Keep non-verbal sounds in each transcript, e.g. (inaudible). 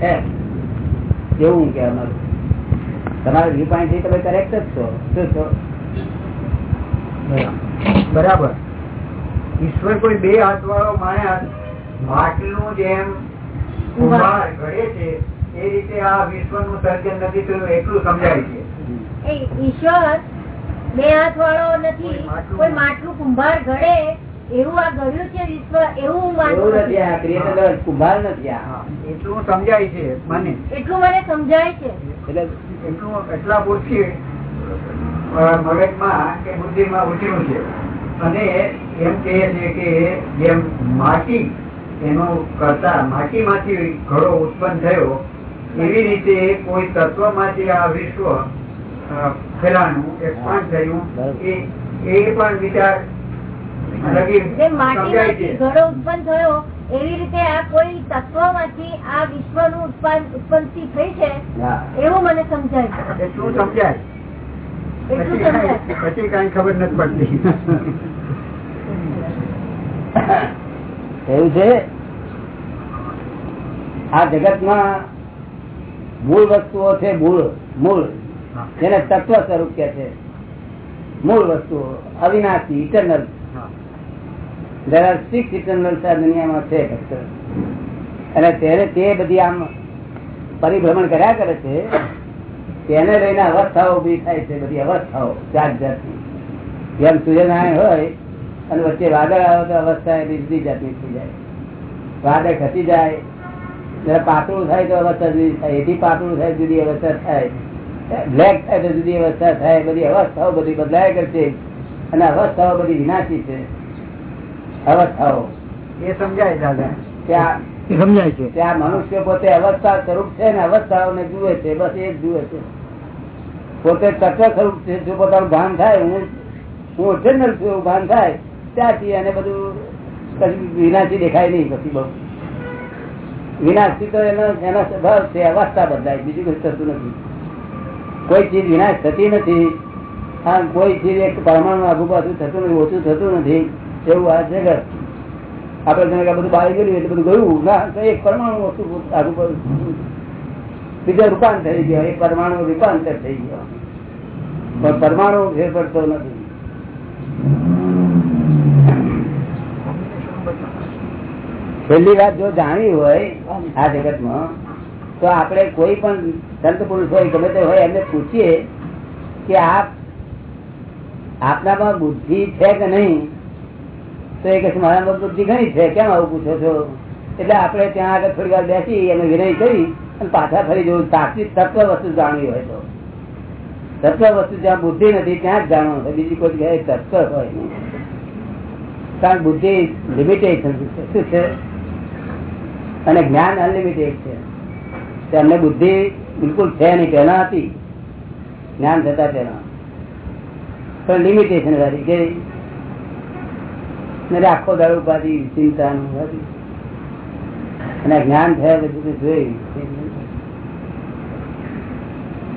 એમ. કે હું તમારા વ્યૂ પોઈન્ટથી તમે કરેક્ટ જ છો. શું છો? બરાબર. ઈશ્વર કોઈ બે હાથ વાળો માણસ માટલું જેમ ઘડે છે એ રીતે આ વિશ્વનું સર્જન નથી થયું એટલું સમજાય છે. એ ઈશ્વર બે હાથ વાળો નથી કોઈ માટલું કુંભાર ઘડે એવું આ ઘડ્યું છે વિશ્વ એવું એવું કુંભાર નથી આ. એટલું સમજાય છે મને. એટલું મને સમજાય છે. એટલે એટલું એટલા પૂરથી મગજમાં કે બુદ્ધિમાં ઉઠ્યું છે. અને એમ કહે છે કે જેમ માટી એનો કરતા માટીમાંથી ઘડો ઉત્પન્ન થયો એવી રીતે કોઈ તત્વમાંથી આ વિશ્વ ફેલાણું એક્સપાન્ડ થયું. એ એ પણ વિચાર સમજાય છે. ઘડો ઉત્પન્ન થયો એવી રીતે આ કોઈ તત્વમાંથી આ વિશ્વનું ઉત્પાદન ઉત્પત્તિ થઈ છે એવું મને સમજાય. છે એટલું સમજાય? પછી કાંઈ- ખબર નથી પડતી. એવું છે? આ જગતમાં મૂળ વસ્તુઓ છે મૂળ મૂળ. જેને તત્વ સ્વરૂપ કે છે. મૂળ વસ્તુઓ અવિનાશી ઇટરનલ. આર સિક્સ દુનિયામાં છે અને ત્યારે તે બધી આમ પરિભ્રમણ કર્યા કરે છે, તેને લઈને અવસ્થાઓ ઊભી થાય છે, બધી અવસ્થાઓ જાત જાતની જેમ સૂર્યનારાયણ હોય, અને વચ્ચે વાદળ આવે તો અવસ્થા એની જુદી જાતની થઈ જાય. વાદળ ખસી જાય જરા પાતળું થાય તો અવસ્થા જુદી થાય, એથી પાતળું થાય, જુદી અવસ્થા થાય. બ્લેક થાય તો જુદી અવસ્થા થાય, બધી અવસ્થાઓ બધી બદલાયા કરશે, અને અવસ્થાઓ બધી વિનાશી છે. અવસ્થાઓ. એ સમજાય દાદા. ત્યાં સમજાય છે. ત્યાં મનુષ્ય પોતે અવસ્થા સ્વરૂપ છે ને અવસ્થાઓને જુએ છે બસ એ જ જુએ છે. પોતે તત્વ સ્વરૂપ છે જો પોતાનું ભાન થાય હું હું ઓરિજિનલ છું એવું ભાન થાય ત્યાંથી અને બધું કશું વિનાશી દેખાય નહીં પછી બહુ. વિનાશથી તો એનો એનો સ્વભાવ છે અવસ્થા બદલાય બીજું કઈ થતું નથી. કોઈ ચીજ વિનાશ થતી નથી કોઈ ચીજ એક પરમાણુ આગુ પાછું થતું નથી ઓછું થતું નથી. એવું આ જગત આપડે જાણે બધું બહાર ગયું એટલે બધું ગયું. ના એક પરમાણુ વસ્તુ આગુ બીજા રૂપાંતર થઈ ગયો. એક પરમાણુ રૂપાંતર થઈ ગયો. પણ પરમાણુ ફેર પડતો નથી. છેલ્લી વાત જો જાણી હોય આ જગતમાં, તો આપણે કોઈ પણ સંત પુરુષ હોય, ગમે તે હોય, એમને પૂછીએ કે આપ આપનામાં બુદ્ધિ છે કે નહીં? તો એ કે છે, મારામાં બુદ્ધિ ઘણી છે કેમ આવું પૂછો છો? એટલે આપણે ત્યાં આગળ થોડી વાર બેસી અને વિનય કરી અને પાછા ફરી જવું સાચી તત્વ વસ્તુ જાણવી હોય તો. તત્વ વસ્તુ જ્યાં બુદ્ધિ નથી ત્યાં જ જાણવાનું હોય. બીજી કોઈ જગ્યાએ તત્વ હોય કારણ બુદ્ધિ લિમિટેશન છે. શું છે? અને જ્ઞાન અનલિમિટેડ છે. એમને બુદ્ધિ બિલકુલ છે નહીં પહેલા હતી. જ્ઞાન થતા પહેલા. પણ લિમિટેશન વાળી કે આખો દાડો ઉપાધિ ચિંતા અને જ્ઞાન થયા પછી જોઈ.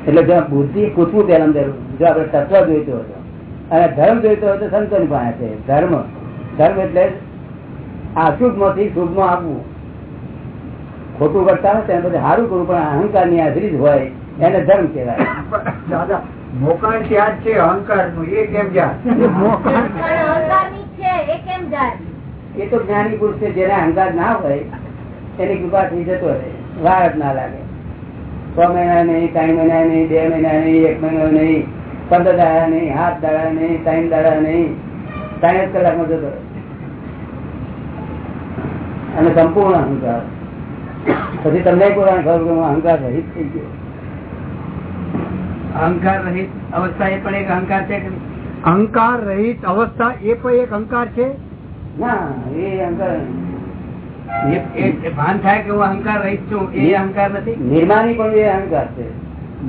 એટલે જો બુદ્ધિ પૂછવું પેલા અંદર જો આપણે તત્વ જોઈતો હતો અને ધર્મ જોઈતો હોય તો સંતોની પાસે છે. ધર્મ. ધર્મ એટલે આ શુભમાંથી શુભમાં આપવું. ખોટું કરતા હોય તેને પછી સારું કરવું પણ અહંકારની હાજરી જ હોય એને ધર્મ કહેવાય. દાદા મોકાણ ત્યાં જ છે અહંકારનું એ કેમ જાય? કેમ જાય? એ તો જ્ઞાની પુરુષ છે જેને અહંકાર ના હોય એની કૃપાથી જતો રહે. વાર જ ના લાગે. છ મહિના નહીં ત્રણ મહિના નહીં બે મહિના નહીં એક મહિનો નહીં પંદર દાડા નહીં હાથ દાડા નહીં ત્રણ દાડા નહીં ત્રણ જ કલાકમાં જતો અને સંપૂર્ણ અહંકાર. પછી તમને પુરાણ ખબર કે હું અહંકાર રહિત થઈ ગયો. અહંકાર રહિત અવસ્થા એ પણ એક અહંકાર છે કે અહંકાર રહિત અવસ્થા એ પણ એક અહંકાર છે? ના એ અહંકાર એ- એ- એ ભાન થાય કે હું અહંકાર રહિત છું એ અહંકાર નથી? નિર્માની પણ એ અહંકાર છે.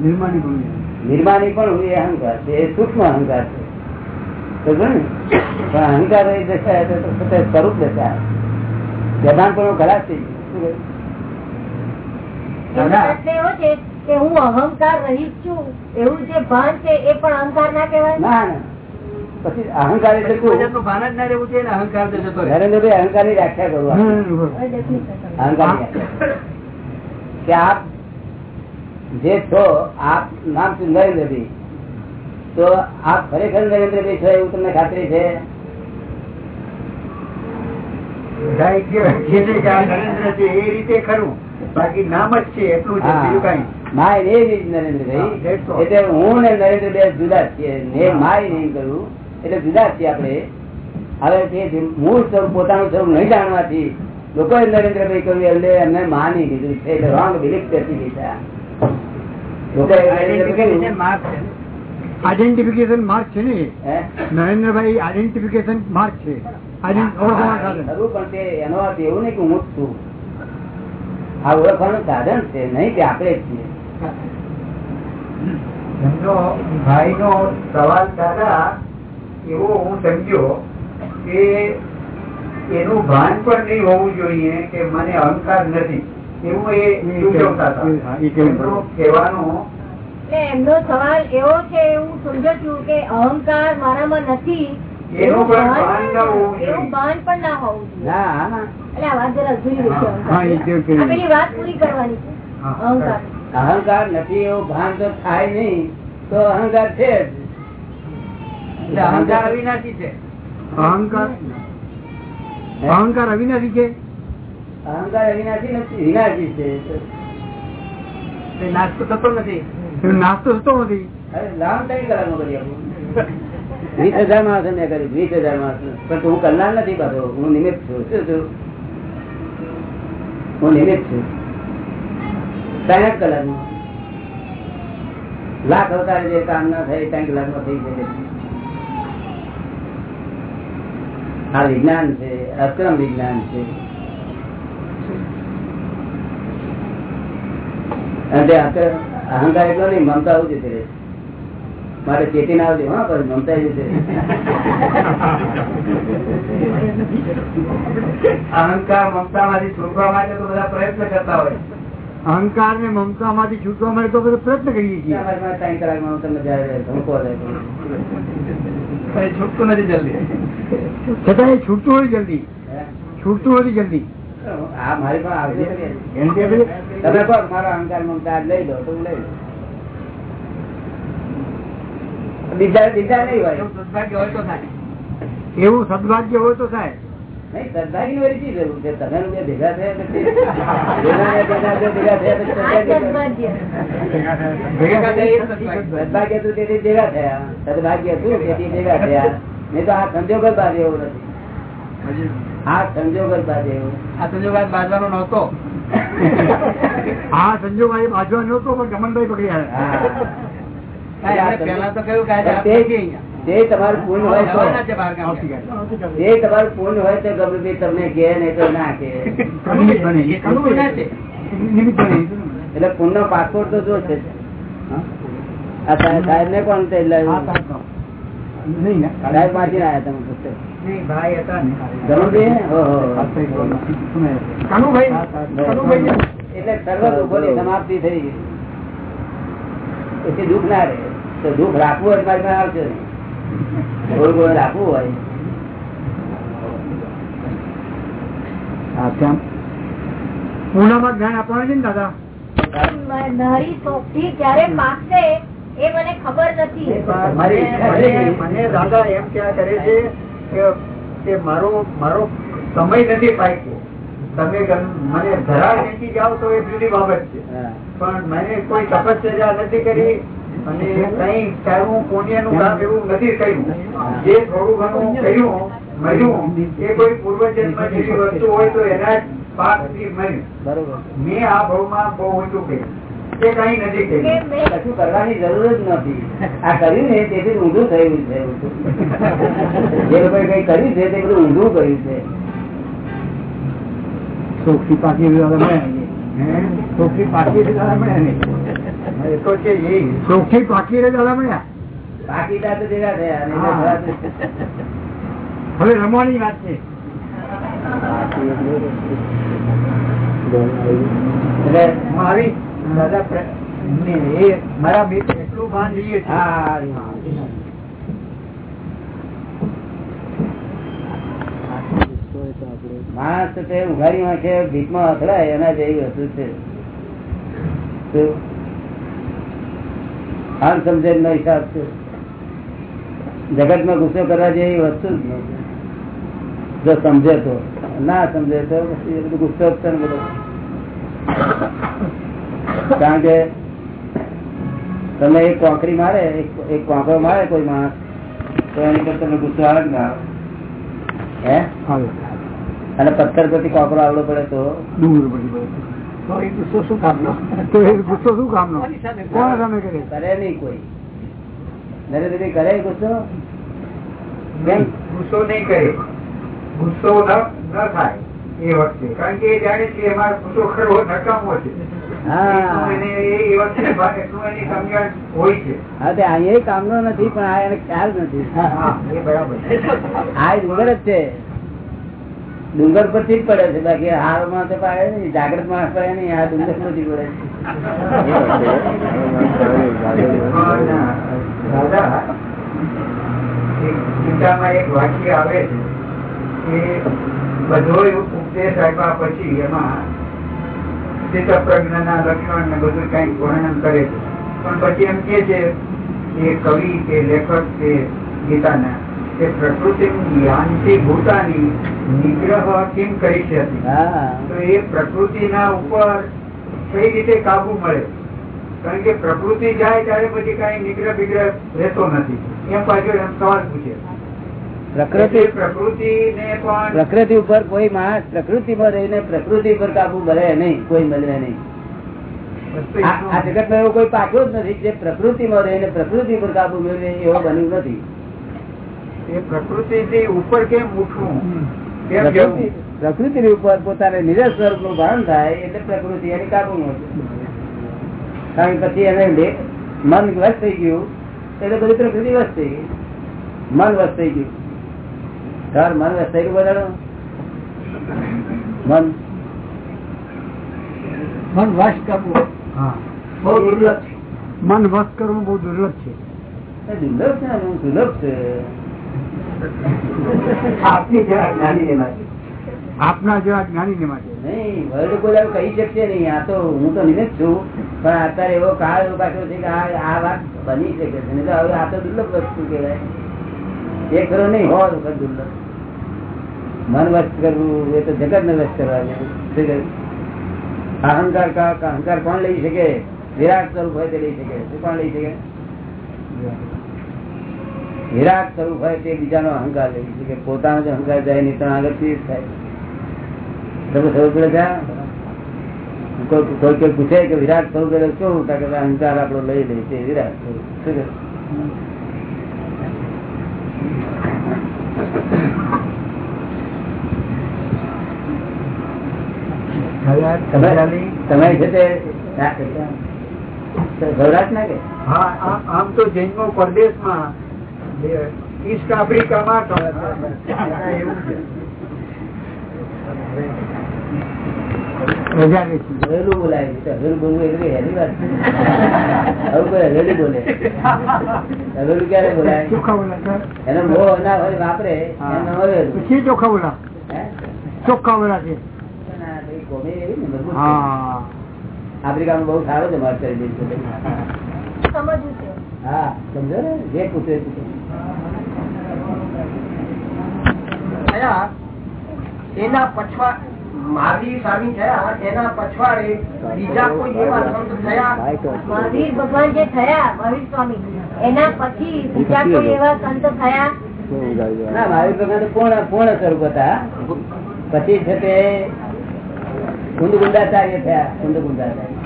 નિર્માની પણ નિર્માની પણ એ અહંકાર છે. એ સૂક્ષ્મ અહંકાર છે. પણ અહંકાર રહી દશા તો સ્વરૂપ દશા જબાન પણ ખરાબ થઈ ગયું. હું અહંકાર રહિત છું. એવું જે ભાન છે એ પણ અહંકાર ના કહેવાય? ના ના. પછી અહંકાર એટલે ભાન જ ના રહેવું જોઈએ અહંકાર નરેન્દ્રભાઈ ની વ્યાખ્યા કરો. અહંકાર કે આપ જે છો આપ નામ છું નરેન્દ્રભાઈ તો આપ ખરેખર નરેન્દ્રભાઈ છો એવું તમને ખાતરી છે? જે એ રીતે ખરું. બાકી નામ જ છે એટલું માય ઇઝ હા, નરેન્દ્રભાઈ એટલે હું ને નરેન્દ્રભાઈ બે જુદા જ છીએ. ને માય નહીં કરું. એટલે જુદા છીએ આપણે. હવે તે મૂળ સ્વરૂપ પોતાનું સ્વરૂપ નહીં જાણવાથી લોકોએ નરેન્દ્રભાઈ કહ્યું એટલે એમને માની લીધું છે. એટલે રોંગ બિલીફ બેસી દીધા આઈડેન્ટિફિકેશન માર્ક છે. આઈડેન્ટિફિકેશન માર્ક છે ને? નરેન્દ્રભાઈ આઈડેન્ટિફિકેશન માર્ક છે. પણ તે એનો અર્થ એવું નહીં કે હું છું. આ ઓળખવાનું સાધન છે નહીં કે આપણે જ છીએ. ભાઈ નો સવાલ દાદા એવો હું સમજ્યો કે એનું ભાન પણ નહીં હોવું જોઈએ કે મને અહંકાર નથી. એવું એ એમનો કહેવાનો એમનો સવાલ એવો છે હું સમજો છું કે અહંકાર મારામાં નથી. એનું ભાન પણ ના હોવું જોઈએ. એટલે વાત જરા વાત પૂરી કરવાની છે. અહંકાર. અહંકાર નથી એવું ભાન તો થાય નહીં. તો અહંકાર છે જ. અહંકાર અવિનાશી છે. અહંકાર? અહંકાર અવિનાશી છે? અહંકાર અવિનાશી નથી વિનાશી છે નાશ તો. થતો નથી. નાશ તો થતો નથી. લાંબ ટાઈમ કલાકમાં કરી આપું? વીસ હજાર માણસ મેં કર્યું વીસ હજાર માણસ પણ હું કલાક નથી પાછો હું નિમિત્ત છું. શું છું હું નિમિત્ત છું. ત્રણ કલાકમાં. લાખ અવતાર જે કામ ના થાય ત્રણ કલાકમાં થઈ શકે આ વિજ્ઞાન છે અક્રમ વિજ્ઞાન છે. અને અહંકાર એટલો નહીં મમતા આવું જતી રહે. મારે ચેતી ના આવતી હા પણ મમતા જતી અહંકાર મમતા માંથી છૂટવા માટે તો બધા પ્રયત્ન કરતા હોય. અહંકાર ને મમતા માંથી છૂટવા માટે તો બધા પ્રયત્ન કરીએ છીએ. છૂટતું નથી જલ્દી. છતાં એ છૂટતું હોય જલ્દી હે? છૂટતું નથી જલ્દી આ મારી પાસે આવશે કે? એમ કે પેલી- તમે કહો મારો અહંકાર મમતા આજ લઈ લો તો હું લઈ લઉં બીજા બીજા નહીં હોય એવું સદભાગ્ય હોય તો થાય એવું સદભાગ્ય હોય તો થાય નહીં સદભાગી ની વળી શી જરૂર છે તમે બે ભેગા થયા પછી ભેગા ને ભેગા બે ભેગા થયા પછી આ સદભાગી સદભાગ્ય. ભેગા થાય એ જ સદભાગ્ય. સદભાગ્ય હતું તેથી ભેગા થયા સદભાગ્ય હતું તેથી ભેગા થયા નહીં તો આ સંજોગ જ બાજે એવું નથી. આ સંજોગ જ બાજે એવું. આ સંજોગ આજ બાજવાનો નહોતો. (laughs) આ સંજોગ આજે બાજવા નહોતો પણ ગમનભાઈ પકડી આવ્યા. તો તમારું પૂર્ણ હોય તો. તે તમારું પૂર્ણ હોય તો ગમે તમને કે નહીં તો ના કે. એટલે પૂર્ણ પાસપોર્ટ તો જો. છે આ સાહેબ સાહેબ ને કોણ તે લાવ્યું? સમાપ્તિ થઈ પછી દુઃખ ના રહે તો દુઃખ રાખવું હોય મારી પાસે આવશે થોડું ઘણું રાખવું હોય પૂર્ણમાં જ્ઞાન આપવાનું છે ને દાદા મારી સોપથી ક્યારે પાકશે એ મને ખબર નથી. મારી મને મને દાદા એમ ક્યાં કરે છે કે- કે મારો મારો સમય નથી પાક્યો. તમે મને ધરા નીચી જાઓ તો એ જુદી બાબત છે. પણ મને કોઈ તપસ્યા નથી કરી અને કઈ સારું પુણ્યનું કામ એવું નથી કર્યું. જે થોડું ઘણું કર્યું મળ્યું એ કોઈ પૂર્વજન્મ જેવી વસ્તુ હોય તો એના જ પાકથી મળ્યું. બરોબર. મેં આ ભાવમાં બહુ ઊંચું કર્યું. એ કઈ નથી કર્યું કશું કરવાની જરૂર જ નથી. આ કર્યું ને તેથી ઊંધું થયું છે. જે લોકોએ કઈ કર્યું છે તે બધું ઊંધું કર્યું છે. ચોખ્ખી? ચોખ્ખી તો છે ચોખ્ખી પાકી દાદા મળ્યા તો થયા તો હવે રમવાની વાત છે. એટલે મારા એટલું ભાન લઈએ માણસ તો ઉઘાડી અથડાય, એના જેવી વસ્તુ છે. અણસમજણ નો હિસાબ છે. જગતમાં ગુસ્સો કરવા જેવી વસ્તુ જ જો સમજે તો, ના સમજે તો પછી ગુસ્સો જ બધો. કારણ કે તમે એક કોકરી મારે એક- કોકરો મારે કોઈ માણસ તો એની પર તમને ગુસ્સો આવે ના હે? અને પથ્થર પરથી કોકરો આવડો પડે તો? ડુંગર પડી પડે. ગુસ્સો શું કામનો? તો ગુસ્સો શું કામનો? કોણ સામે? કરે? કરે નહીં કોઈ. નરેન્દ્રભાઈ કરે ગુસ્સો? ગુસ્સો નહીં કરે. ગુસ્સો ન ન થાય એ વખતે. કારણ કે એ જાણે છે કે ગુસ્સો કરવો નકામો છે. હા. અહીંયા કામનો નથી પણ આ એને ખ્યાલ નથી. આ ડુંગર જ છે ડુંગર પરથી જ પડે છે બાકી હારમાં તો પાડે નહીં જાગૃત માણસ પડે નહીં આ ડુંગર પરથી પડે છે એક વાક્ય આવે છે કે બધો ઉપદેશ આપ્યા પછી એમાં સ્થિત લક્ષણ ને બધું કઈ વર્ણન કરે છે. પણ પછી એમ કે છે કે કવિ, કે લેખક, કે ગીતાના, કે પ્રકૃતિ નિગ્રહ કેમ કરી છે? તો એ પ્રકૃતિના ઉપર કઈ રીતે કાબુ મળે? કારણ કે પ્રકૃતિ જાય ત્યારે પછી કઈ નિગ્રહ બિગ્રહ રહેતો નથી. એમ પાછો એમ સવાલ પૂછે. પ્રકૃતિ પ્રકૃતિ પ્રકૃતિ ઉપર કોઈ માણસ પ્રકૃતિમાં રહીને પ્રકૃતિ પર કાબુ મળે નહીં કોઈ મળે નહીં. આ જગતમાં એવો કોઈ પાછો જ નથી જે પ્રકૃતિમાં રહીને પ્રકૃતિ પર કાબુ મેળવે એવો બન્યું નથી. એ પ્રકૃતિ ઉપર કેમ ઉઠવું? પ્રકૃતિ ઉપર પોતાને નિરસ સ્વરૂપનું ભાન થાય એટલે પ્રકૃતિ એની કાબુ કારણ પછી એને મન વશ થઈ ગયું એટલે બધી પ્રકૃતિ વસ્ત થઈ ગઈ. મન વસ્ત થઈ ગયું. તાર મન થઈ બધાનું? મન? મન વશ કરવું. હા. બહુ દુર્લભ છે. મન વશ કરવું બહુ દુર્લભ છે. દુર્લભ છે ને, છે. આપની જરા જ્ઞાની એમાં છે. આપના જેવા જ્ઞાની માટે. નહીં વર્લ્ડ કોઈ કહી શકશે નહીં. આ તો હું તો નિમિત્ત છું. પણ અત્યારે એવો કાળ એવો પાછો છે કે આ આ વાત બની શકે છે. હવે આ તો દુર્લભ વસ્તુ કહેવાય. એ ખરો નહીં. હો વખત મન વસ્ત કરવું એ તો જગત ને વસ્ત કરવાનું અહંકાર અહંકાર કોણ લઈ શકે? વિરાટ સ્વરૂપ હોય તે લઈ શકે. શું કોણ લઈ શકે? વિરાટ સ્વરૂપ હોય તે બીજાનો અહંકાર લઈ શકે. પોતાનો જ અહંકાર જાય નહીં ત્રણ આગળથી જ થાય. તમે ખબર પડે કોઈ કોઈ પૂછે કે વિરાટ સ્વરૂપ શું? અહંકાર આપડો લઈ લે છે વિરાટ સ્વરૂપ. શું તમે છે તે ના કે? હા આમ- તો જૈનો પરદેશમાં ઈસ્ટ આફ્રિકામાં ચોખ્ખા બોલા. છે. આફ્રિકામાં બહુ સારો છે હા સમજો ને? જે પૂછે એના પછવા મહાવીર સ્વામી થયા એના પછવાડે બીજા કોઈ એવા સંત થયા? મહાવીર ભગવાન જે થયા મહાવીર સ્વામી એના પછી બીજા કોઈ એવા સંત થયા? ના મહાવીર ભગવાન કોણ પૂર્ણ પૂર્ણ સ્વરૂપ હતા? પછી છે તે કુંદ ગુંડાચાર્ય થયા, કુંડ ગુંડાચાર્ય.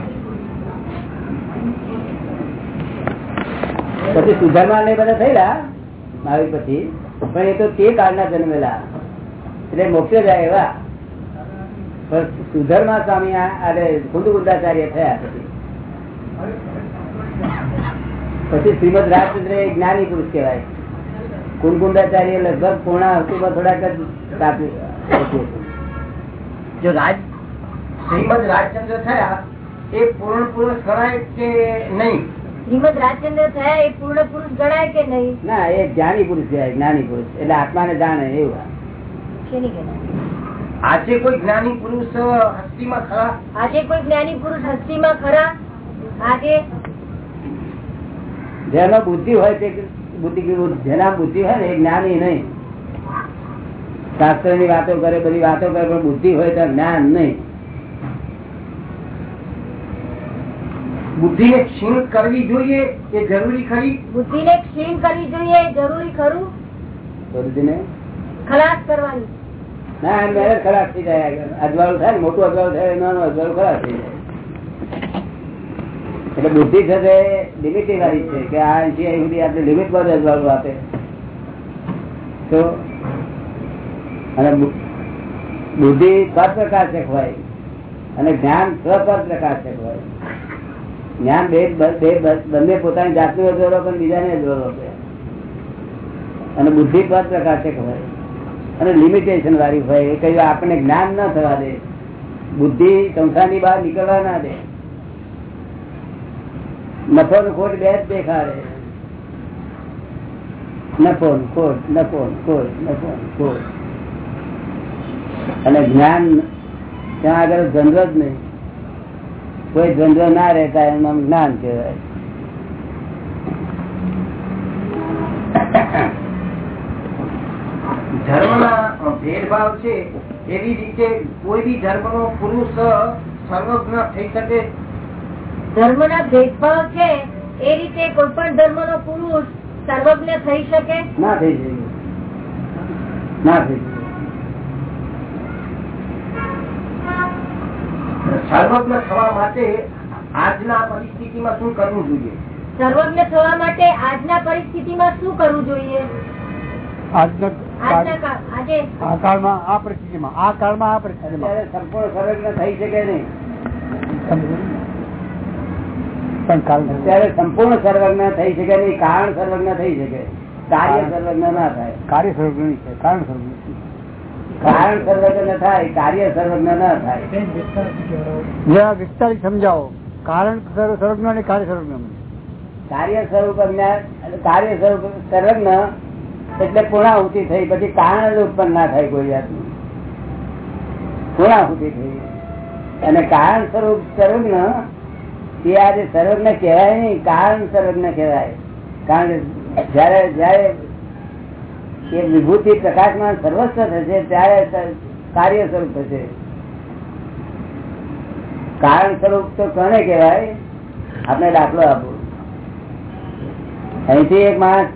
પછી સુધર્મા ને બધા થયેલા, મહાવીર પછી. પણ એ તો તે કાળના જન્મેલા. એટલે મોક્ષ જાય એવા. પણ સુધરમાં સ્વામી આજે કુંડ ગુંડાચાર્ય થયા પછી. પછી શ્રીમદ રાજચંદ્ર એ જ્ઞાની પુરુષ કહેવાય. કુંદકુંડાચાર્ય લગભગ પૂર્ણા હતું થોડાક જ જો રાજ શ્રીમદ રાજચંદ્ર થયા એ પૂર્ણ પુરુષ ગણાય કે નહીં? શ્રીમદ રાજચંદ્ર થયા એ પૂર્ણ પુરુષ ગણાય કે નહીં? ના એ જ્ઞાની પુરુષ કહેવાય જ્ઞાની પુરુષ. એટલે આત્માને જાણે એવું આજે કોઈ જ્ઞાની પુરુષ હસ્તીમાં ખરા? આજે કોઈ જ્ઞાની પુરુષ હસ્તીમાં ખરા? આજે? જેનો બુદ્ધિ હોય તે બુદ્ધિ જેના બુદ્ધિ હોય ને એ જ્ઞાની નહીં. શાસ્ત્રની વાતો કરે બધી વાતો કરે પણ બુદ્ધિ હોય તો જ્ઞાન નહીં. બુદ્ધિ ને ક્ષીણ કરવી જોઈએ એ જરૂરી ખરી? બુદ્ધિ ને ક્ષીણ કરવી જોઈએ જરૂરી ખરું? ખલાસ કરવાની. ના એમ ખરાબ થઈ જાય. અજવાળું થાય મોટું અજવાળું થાય નાનું અજવાળું ખરાબ થઈ જાય. એટલે બુદ્ધિ છે તે વાળી છે કે આ અહીંથી અહીં સુધી આપણે લિમિટ પર અજવાળું આપે. તો અને બુદ્ધિ સ્વપ્રકાશક હોય અને જ્ઞાન સ્વપ્રકાશક પ્રકાર છે બે બે- બે- બંને પોતાની જાતનું અજવાળો પણ બીજાને અજવાળો અને બુદ્ધિ સ્વપ્રકાશક હોય અને લિમિટેશન વાળી હોય, એ કહ્યું, આપણને જ્ઞાન ના થવા દે. બુદ્ધિ સંસારની બહાર નીકળવા ના દે. નફો ખોટ બે જ દેખાડે. નફો ખોટ નફો ખોટ નફો ખોટ. અને જ્ઞાન, ત્યાં આગળ જનરલ જ નહીં. કોઈ દ્વંદ્વ ના રહેતા એનું જ્ઞાન કહેવાય. ધર્મના ભેદભાવ છે એવી રીતે કોઈ બી ધર્મનો પુરુષ સર્વજ્ઞ થઈ શકે? ધર્મ ના ભેદભાવ છે એ રીતે કોઈ પણ ધર્મ નો પુરુષ સર્વજ્ઞ થઈ શકે? ના થઈ શકે. ના થઈ શકે. સર્વજ્ઞ થવા માટે આજના પરિસ્થિતિમાં શું કરવું જોઈએ? સર્વજ્ઞ થવા માટે આજના પરિસ્થિતિમાં શું કરવું જોઈએ? આજના આજના કા- આજે? આ કાળમાં આ પરિસ્થિતિમાં આ કાળમાં આ પરિસ્થિતિમાં. સંપૂર્ણ સર્વજ્ઞ થઈ શકે નહીં. પણ કાલ અત્યારે સંપૂર્ણ સર્વજ્ઞ થઈ શકે નહીં કારણ સર્વજ્ઞ થઈ શકે. કાર્ય સર્વજ્ઞ ના થાય. કાર્ય સર્વજ્ઞ છે કારણ સર્વજ્ઞ કારણ સર્વજ્ઞ થાય કાર્ય સર્વજ્ઞ ના થાય. વિસ્તારી સમજાવો. કારણ સર્વજ્ઞ અને કાર્ય સર્વજ્ઞ કાર્ય સ્વરૂપ કાર્ય સ્વરૂપ સર્વજ્ઞ એટલે પૂર્ણાહુતિ થઈ પછી કારણ જ ઉત્પન્ન ના થાય કોઈ જાતનું. પૂર્ણાહુતિ થઈ. અને કારણ સ્વરૂપ સર્વજ્ઞ એ આજે સર્વજ્ઞ કહેવાય નહીં કારણ સર્વજ્ઞ કહેવાય. કારણ કે જયારે જયારે એ વિભૂતિ પ્રકાશમાં સર્વસ્વ થશે, ત્યારે કાર્ય સ્વરૂપ થશે. કારણ સ્વરૂપ તો કોને કહેવાય? આપણે દાખલો આપો. અહીંથી એક માણસ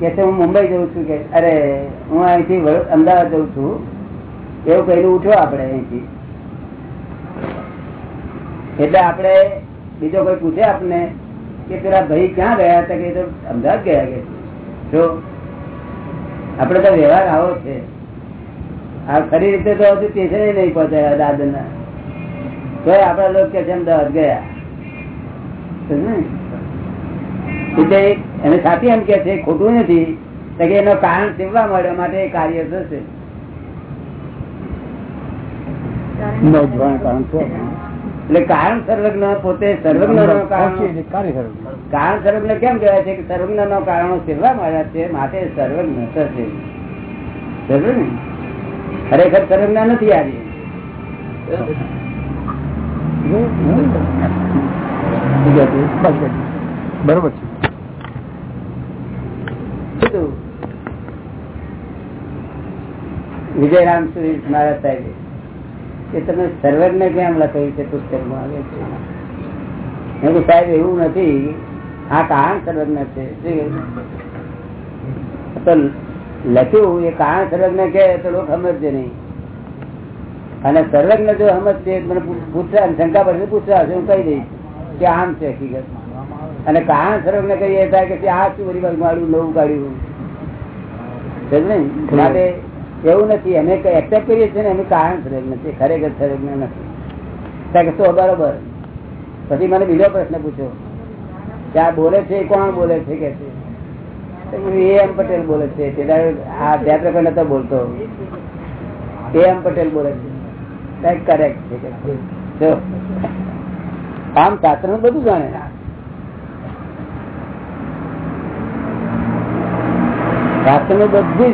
કે હું મુંબઈ જઉં છું કે, અરે, હું અહીંથી અમદાવાદ જઉં છું. એવું કહેલું ઉઠ્યો આપણે અહીંથી. એટલે આપણે બીજો કોઈ પૂછે આપને કે, પેલા ભાઈ ક્યાં ગયા હતા? કે અમદાવાદ ગયા કે જો આપણે તો વ્યવહાર આવો છે. આ ખરી રીતે તો હજુ સ્ટેશને નહીં પહોંચાયા દાદરના. તો આપડા લોકો કે છે અમદાવાદ ગયા. એટલે એને સાથી એમ કે છે ખોટું નથી કે એનો કારણ સીવવા મળવા માટે કાર્ય થશે. એટલે કારણ સર્વજ્ઞ પોતે સર્વજ્ઞ કારણ કારણ સર્વજ્ઞ કેમ કહેવાય છે કે સર્વજ્ઞ નો કારણો સેવા મળ્યા છે? માટે સર્વજ્ઞ થશે ખરેખર સર્વજ્ઞ નથી આવી. બરોબર છે. વિજયરામ સુરેશ મહારાજ સાહેબ કે તમે સર્વજ્ઞ કેમ લખાયું છે પુસ્તકમાં? આવે છે સાહેબ એવું નથી. આ કારણ સર્વજ્ઞ છે. તો લખ્યું, એ કારણ સર્વજ્ઞ કે તો લોકો સમજશે નહીં. અને સર્વજ્ઞ જો સમજશે મને પૂ- પૂછવા શંકા પડશે પૂછવા હશે હું કહી દઈશ? કે આમ છે હકીકત. અને કારણ સર્વજ્ઞ કહીએ થાય કે આ શું બધી બાજુ મારું નવું કાઢ્યું? માટે એવું નથી. અમે એક્સેપ્ટ કરીએ છીએ ને એનું કારણ સર્વજ્ઞ છે ખરેખર સર્વજ્ઞ નથી. કારણ કે શું બરોબર. પછી મને બીજો પ્રશ્ન પૂછ્યો આ બોલે છે, કોણ બોલે છે કે એમ પટેલ બોલે છે. આ બોલતો. એમ પટેલ બોલે છે.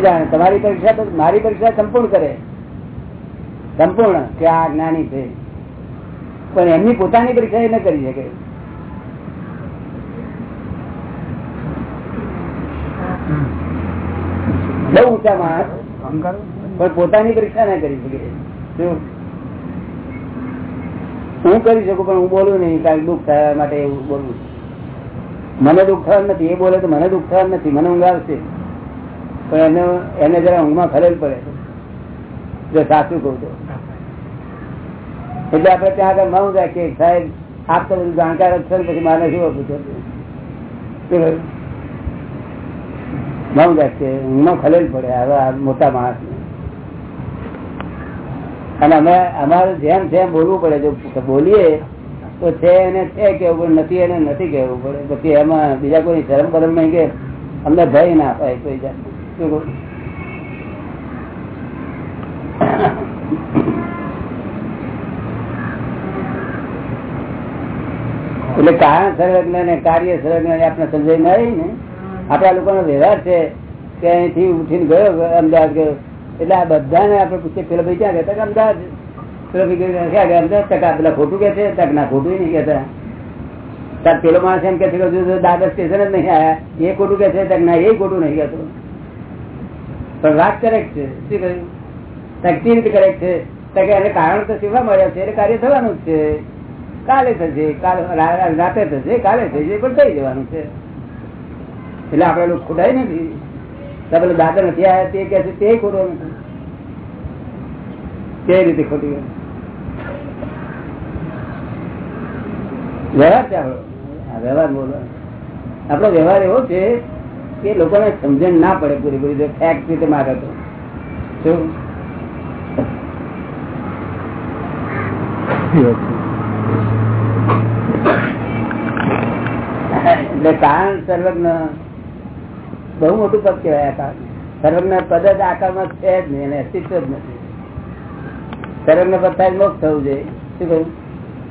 જાણે. તમારી પરીક્ષા મારી પરીક્ષા સંપૂર્ણ કરે. સંપૂર્ણ, કે આ જ્ઞાની છે. પણ એમની પોતાની પરીક્ષા એ ન કરી શકે. બહુ ઊંચા માણસ પણ પોતાની પરીક્ષા ના કરી શકે. હું કરી શકું પણ હું બોલું નહીં. કારણ દુઃખ થયા માટે એવું બોલવું મને દુઃખ થવાનું નથી. એ બોલે તો મને દુઃખ થવાનું નથી. મને ઊંઘ આવશે. પણ એને એને જરા ઊંઘમાં ખલેલ પડે. જો સાચું કહું તો. એટલે આપણે ત્યાં આગળ મૌન રાખીએ સાહેબ આપ તો બધું જાણકાર જ છો પછી મારે શું આપું શું મૌન રાખીએ ઊંઘમાં ખલેલ પડે, હવે મોટા માણસ. અને અમે, અમારે જેમ જેમ બોલવું પડે, જો બોલીએ, તો છે એને છે કેવું પડે, નથી એને નથી કહેવું પડે. પછી એમાં બીજા કોઈ શરમ કરમ નહીં કે અમને ભય ના થાય કોઈ જાત એટલે કારણ સર્વજ્ઞ ને કાર્ય સર્વજ્ઞ ને આપણે સમજાય ના ને. આપડા લોકોનો વ્યવહાર છે કે અહીંથી ઉઠીને ગયો અમદાવાદ ગયો. એટલે આ બધાને આપણે પૂછીએ, પેલા ભાઈ ક્યાં ગયા? અમદાવાદ. પેલો ભાઈ ક્યાં ગયા? અમદાવાદ. ટકા પેલા ખોટું કે છે. ટક ના, ખોટું નહીં કેતા તાર પેલો માણસ એમ કે છે દાદર સ્ટેશન જ નહીં આવ્યા એ ખોટું કે છે? ટક ના, એ ખોટું નહીં કહેતો. પણ વાત કરેક્ટ છે. શું કહ્યું? તક કેવી રીતે કરેક્ટ છે? કે, એને કારણ તો શીખવા મળ્યા છે. એટલે કાર્ય થવાનું જ છે. કાલે થશે. કાલે રાતે થશે. કાલે થશે. પણ થઈ જવાનું છે. એટલે આપડે લોકો ખોટાય નથી. પેલો દાદા નથી આવ્યા, તે કે છે, તે ખોટો નથી. તે રીતે ખોટી ગયો વ્યવહાર છે આપણો વ્યવહાર બોલો. આપણો વ્યવહાર એવો છે કે લોકોને સમજણ ના પડે પૂરી પૂરી ફેક્ટ રીતે મારે તો. શું? એટલે કારણ સર્વજ્ઞ બહુ મોટું પદ કહેવાય આકાર સર્વજ્ઞ પદ જ આકારમાં છે જ નહીં એને અસ્તિત્વ જ નથી. સર્વજ્ઞ પદ થાય મોક્ષ થવું જોઈએ. શું કહ્યું?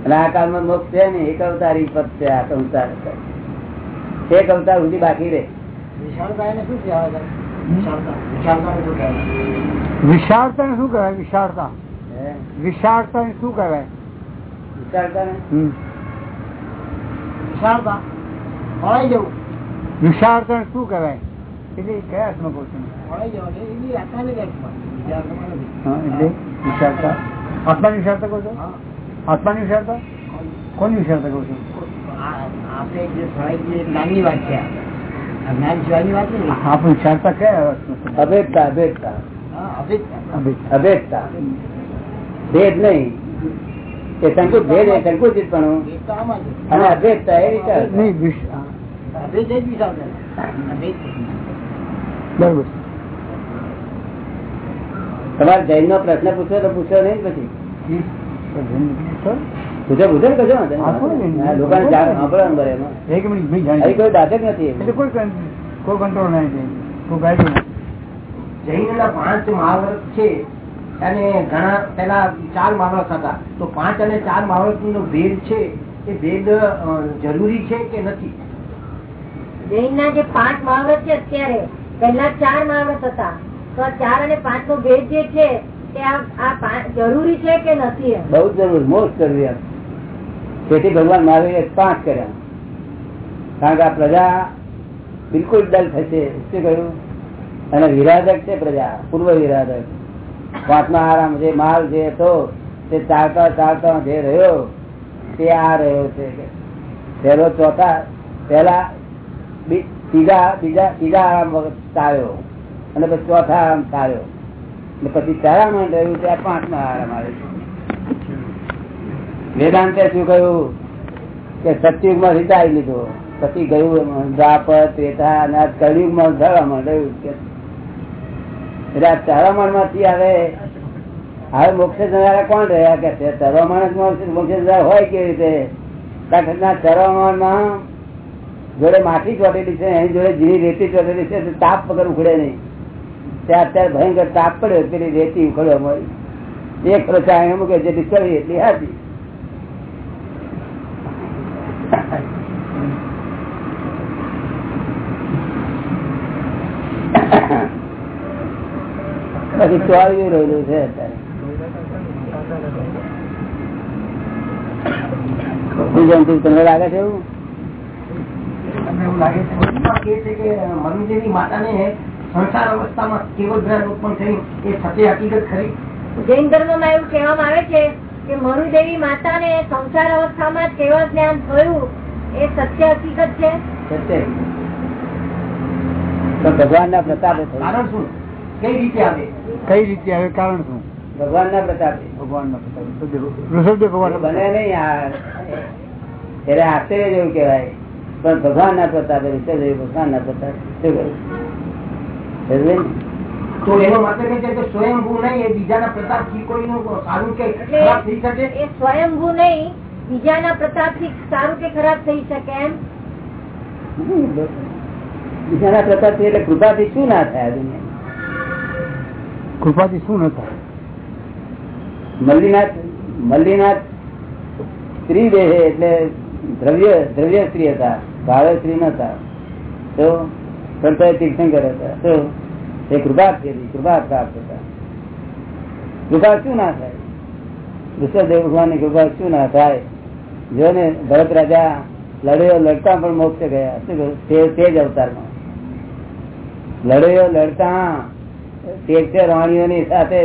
અને આ કાળમાં મોક્ષ છે ને એક અવતારી પદ છે આ સંસાર એક અવતાર સુધી બાકી રહે. વિશાળતા શું કહેવાય વિશાળતા. વિશાળતાને શું કહેવાય? વિશાળતા. શું કહેવાય? વિશાળતા? વિશાળતા શું કહેવાય? એટલે કયા અર્થમાં કહું છું? એટલે વિશાળતા. આત્માની વિશાળતા કહો છો? હા. આત્માની વિશાળતા? કોની વિશાળતા કહું છું? આપણે જે જ્ઞાનની વાત છે. જ્ઞાન સિવાયની વાત નહીં હા પણ કયા અભેદતા અભેદતા. હા, અભિજ્ઞાન. અભિ- અભેદતા. ભેદ નહીં. એ સંકુચ ભેદ એ સંકુચિત પણ એ તો આમાં છે. અને અભેદતા એ વિચાર નહીં અભેદ જ વિશાળતા. બરોબર. તમારે જૈન નો પ્રશ્ન પૂછો તો પૂછો નહીં પછી? ને કશો લોકોને એક મિનિટ કોઈ નથી કોઈ કોઈ કંટ્રોલ નહીં કોઈ પાંચ મહાવ્રત છે અને ઘણા પેલા ચાર મહાવ્રત હતા. તો પાંચ અને ચાર મહાવ્રત નો ભેદ છે એ ભેદ જરૂરી છે કે નથી? જૈન ના જે પાંચ મહાવ્રત છે અત્યારે પહેલા ચાર માણસ હતા. તો ચાર અને પાંચ નો ભેદ જે છે, તે આ જરૂરી છે કે નથી? બહુ જરૂર, મોસ્ટ જરૂરિયાત તેથી ભગવાન મહાવીરે પાંચ કર્યા. કારણ કે આ પ્રજા બિલકુલ ડલ થશે. શું કહ્યું? અને વિરાધક છે પ્રજા, પૂર્વ વિરાધક પાંચમા આરામ જે માલ જે હતો, તે ચાલતા ચાલતા જે રહ્યો, તે આ રહ્યો છે. પહેલો ચોથા, પહેલા ત્રીજા ત્રીજા આરામ વખત તાર્યો અને પછી ચોથા આરામ તાર્યો અને પછી ચારામાં રહ્યું ત્યાં પાંચમા આરામ આવે વેદાંતે શું કહ્યું? કે સતયુગમાં રીતાઈ લીધો. પછી ગયું દ્વાપર, ત્રેતા, અને આ કળિયુગમાં ધરામણ રહ્યું કે એટલે આ ચરામણમાંથી હવે હવે મોક્ષ જનારા કોણ રહ્યા? કે છે ચરવામણ મોક્ષ જનારા હોય કેવી રીતે? ચરવામણમાં જોડે માટી ચોટેલી છે, એની જોડે જીની રેતી ચોટેલી છે તાપ વગર ઉખડે નહીં. ત્યાં અત્યારે ભયંકર તાપ પડ્યો, પેલી રેતી ઉખડવા મળી. એક રચા એમ કે જે ચડી એટલી હતી પછી ચોરી રહેલું છે અત્યારે. શું તમને લાગે છે એવું? તમને એવું લાગે છે? બધુંમાં કહે છે કે મનુદેવી માતાને સંસાર અવસ્થામાં કેવળ જ્ઞાન ઉત્પન્ન થયું એ સત્ય હકીકત ખરી? જૈન ધર્મમાં એવું કહેવામાં આવે છે કે મરુદેવી માતા ને સંસાર અવસ્થામાં કેવળ જ્ઞાન થયું એ સત્ય હકીકત છે? સત્ય. ભગવાન ના પ્રતાપે કારણ શું? કઈ રીતે આવે? કઈ રીતે આવે? કારણ શું? ભગવાન ના પ્રતાપે. ભગવાન ના પ્રતાપે ભગવાન બને નહીં આશ્ચર્ય જેવું કહેવાય. પણ ભગવાન ના પ્રતાપ ભગવાન ના પ્રતાપ? તો એનો મતલબ છે કે સ્વયંભૂ નહીં એ બીજાના પ્રતાપથી કોઈનું સારું કે ખરાબ થઈ શકે? એ સ્વયંભૂ નહીં બીજાના પ્રતાપથી સારું કે ખરાબ થઈ શકે એમ? બીજાના પ્રતાપથી એટલે કૃપાથી શું ના થાય આ દુનિયામાં? કૃપાથી શું ના થાય? મલ્લીનાથ મલ્લીનાથ સ્ત્રી દેહ એટલે દ્રવ્ય દ્રવ્ય સ્ત્રી હતા. ભાવે સ્ત્રી નતા તો તીર્થંકર હતા. તો એ કૃપા હતી કૃપા પ્રાપ્ત હતા કૃપા શું ના થાય? ઋષભદેવ ભગવાનની કૃપા શું ના થાય? જો ને ભરત રાજા લડ્યો લડતા પણ મોક્ષ ગયા. શું તે જ જ અવતારમાં. લડ્યો લડતા તે રાણીઓની સાથે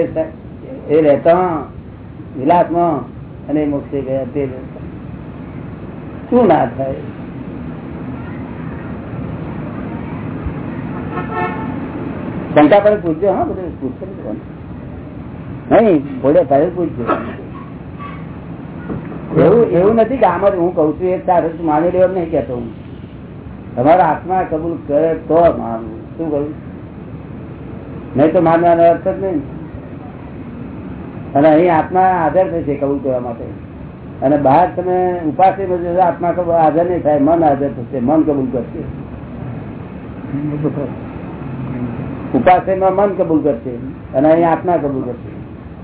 એ રહેતા, વિલાસમાં અને મોક્ષે ગયા તે. શું ના થાય? શંકા પણ પૂછજો, હા, બધું પૂછશે. નહીં, ભોળે ભાઈ પૂછજો એવું એવું નથી કે આમાં હું કઉ છું, એ તારે માની લેવા નહીં કેતો હું. તમારા આત્મા કબૂલ કરે તો માનવું. શું કહ્યું? નહીં તો માનવાનો અર્થ જ નહીં. અને અહીં આત્મા આધાર થશે કબૂલ કરવા માટે. અને બહાર તમે ઉપાસી બધું આત્મા કબૂલ હાજર નહીં થાય, મન હાજર થશે, મન કબૂલ કરશે. ઉપાસમાં મન કબૂલ કરશે અને અહીં આત્મા કબૂલ કરશે.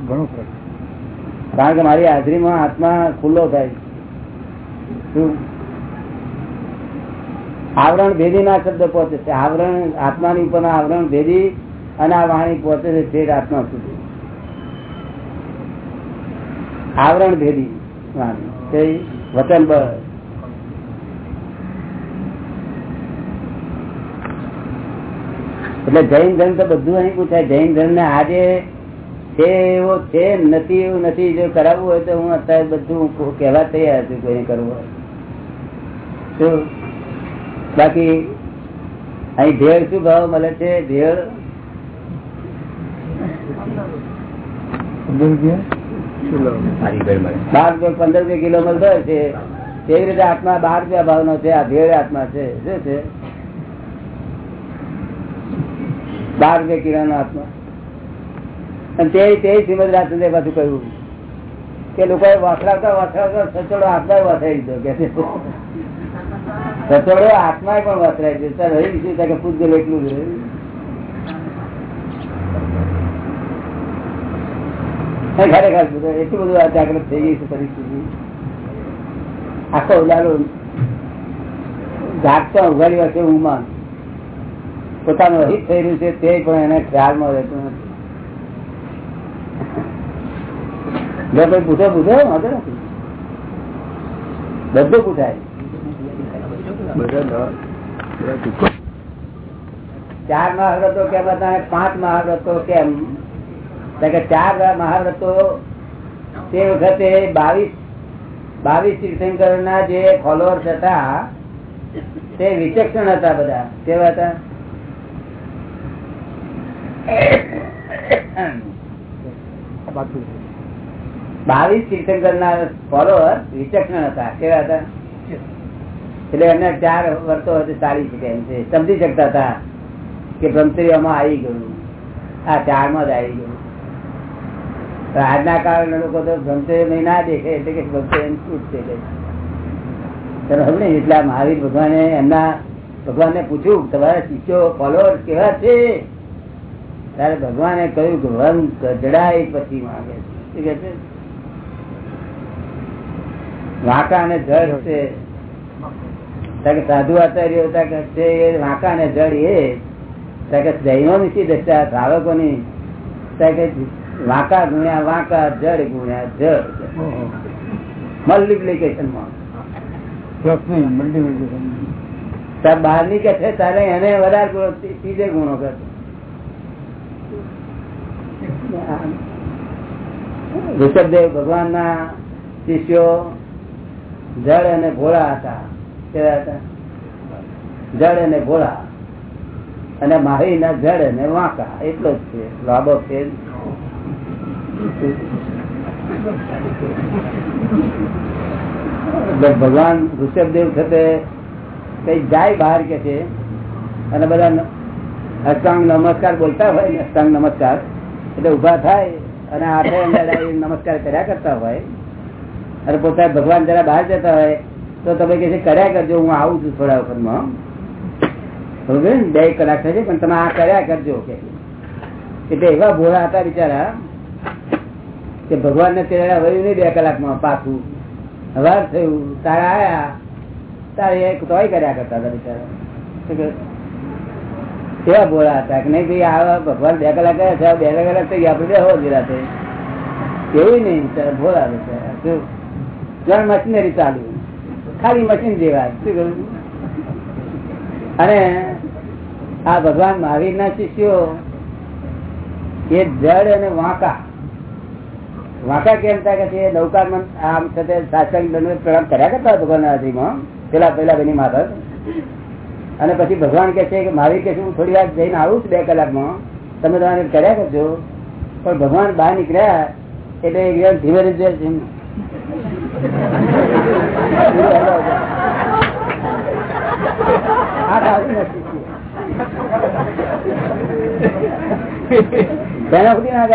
ઘણો ફરક કારણ કે મારી હાજરીમાં આત્મા ખુલ્લો થાય. શું? આવરણ ભેદી ના શબ્દ પહોંચે છે. આવરણ આત્માની ઉપર આવરણ ભેદી અને આ વાણી પહોંચે છે છેક આત્મા સુધી. આવરણ ભેદી વાણી. વચન બળ એટલે જૈન ધર્મ તો બધું અહીં પૂછાય. જૈન ધર્મ ને આજે છે એવો છે નથી એવું નથી. જો કરાવવું હોય તો હું અત્યારે બધું કહેવા તૈયાર છું કોઈને કરવું બાકી અહીં ભેળ શું ભાવ મળે છે? ભેળ? બાર રૂપિયા પંદર રૂપિયા કિલો મળતો હોય છે. તેવી રીતે આત્મા બાર રૂપિયા ભાવ નો છે. આ ભેળ આત્મા છે. શું છે? બાર રૂપિયા કિરાનો આત્મા અને તે શ્રીમદ રાજચંદ્ર પાછું કહ્યું કે લોકોએ વાસરાવતા વાસરાવતા સચોડો આત્મા વાસરાઈ દીધો. કે સચોડો આત્મા પણ વસરાય છે સર રહી વિશે કે પૂજગલ એટલું જ ખરેખર એટલું બધું જાગૃત થઈ ગઈ છે પરિસ્થિતિ. આખો ઉદાહરણ જાગતા, ઉઘાડી વખતે ઉમાન પોતાનું અહિત થઈ રહ્યું છે તે પણ એને ખ્યાલમાં રહેતું નથી. જો કોઈ પૂછે પૂછે બધું પૂછાય. ચાર મહાવ્રતો કેમ હતા પાંચ મહાવ્રતો કેમ? કે ચાર મહાવ્રતો તે વખતે બાવીસ બાવીસ તીર્થંકર ના જે ફોલોઅર્સ હતા, તે વિચક્ષણ હતા બધા. કેવા હતા? બાવીસ તીર્થંકર ના ફોલોઅર વિચક્ષણ હતા. કેવા હતા? એટલે એમને ચાર વર્ષો ચાલી શકે એમ છે. સમજી શકતા હતા કે બ્રહ્મચર્યમાં આવી ગયું. આ ચારમાં જ આવી ગયું. આજના કારણે લોકો તો બ્રહ્મચર્ય ના દેખે એટલે કે બ્રહ્મચર્ય છૂટ તને ને એટલે મહાવીર ભગવાને એમના ભગવાનને પૂછ્યું, તમારા શિષ્યો ફોલોઅર કેવા છે? ત્યારે ભગવાને કહ્યું કે વન જડાય પછી માંગે છે. વાંકા અને જળ છે. સાધુ આચાર્ય છે એ વાંકા અને જળ એ કે જૈનોની શી દશા શ્રાવકોની કે વાંકા ગુણ્યા વાંકા જળ ગુણ્યા જળ. મલ્ટિપ્લિકેશન. માં બહારની કે છે તારે એને વધારે ગુણો ત્રીજે ગુણો કર ઋષભદેવ ભગવાન ના શિષ્યો જળ અને ભોળા હતા. કેવા હતા? જળ અને ભોળા. અને માહી ના જળ અને વાંકા. એટલો જ છે. લાભો ફેર ભગવાન ઋષભદેવ થતે કઈ જાય બહાર કે છે? અને બધા અષ્ટાંગ નમસ્કાર બોલતા હોય ને? અષ્ટાંગ નમસ્કાર. એટલે ઊભા થાય અને આઠે નમસ્કાર કર્યા કરતા હોય, અને પોતા ભગવાન જરા બહાર જતા હોય, તો તમે કે છે, કર્યા કરજો, હું આવું છું થોડા વખતમાં સમજે બે કલાક થશે, પણ તમે આ કર્યા કરજો. કે એટલે એવા ભોળા હતા બિચારા કે ભગવાન ને તેડા વયું નહીં બે કલાકમાં પાછું. હવાર થયું, તારા આયા, તારે તોય કર્યા કરતા હતા બિચારા. કહે? કેવા ભોળા હતા કે નહીં? ભાઈ આવા ભગવાન બે કલાક છે, બે કલાક થઈ ગયા આપડે બેહો જીરાતે એવું નહીં? ભોળા શું? મશીનરી ચાલુ. ખાલી મશીન જેવા. શું કહ્યું અને આ ભગવાન મહાવીર ના શિષ્યો એ જડ અને વાંકા. વાંકા કેમ થાય કે છે? આમ સાથે સાસંગ પ્રણામ કર્યા કરતા ભગવાન હાજરીમાં પેલા પેલા બેની માફક અને પછી ભગવાન કે છે કે મારી કે હું થોડી વાર જઈને આવું છું બે કલાકમાં. તમે તમારે કર્યા કરજો. પણ ભગવાન બહાર નીકળ્યા એટલે એકદમ ધીમે ધીમે તેના સુધી ના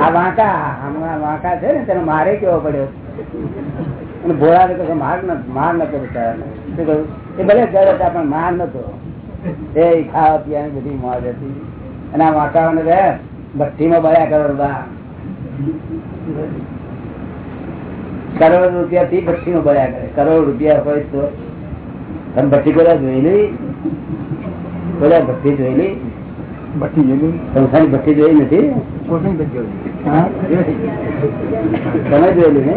આ વાંકા હમણાં વાંકા છે ને, તેને મારે કેવો પડ્યો? અને ભોળા ને કહે માર માર નતો. એ ભલે ઘર હતા પણ માર નતો. એ ખાવા પીવાની બધી મોજ હતી. અને આ વાતાવરણ ગયા ભઠ્ઠીમાં બળ્યા કરોડવા કરોડ રૂપિયા થી ભઠ્ઠી માં બળ્યા કરે. કરોડ રૂપિયા હોય તો તમે ભઠ્ઠી બધા જોયેલી બધા ભઠ્ઠી જોયેલી ભઠ્ઠી જેવી સંસારની ભઠ્ઠી જોઈ નથી? તમે જોયેલું ને.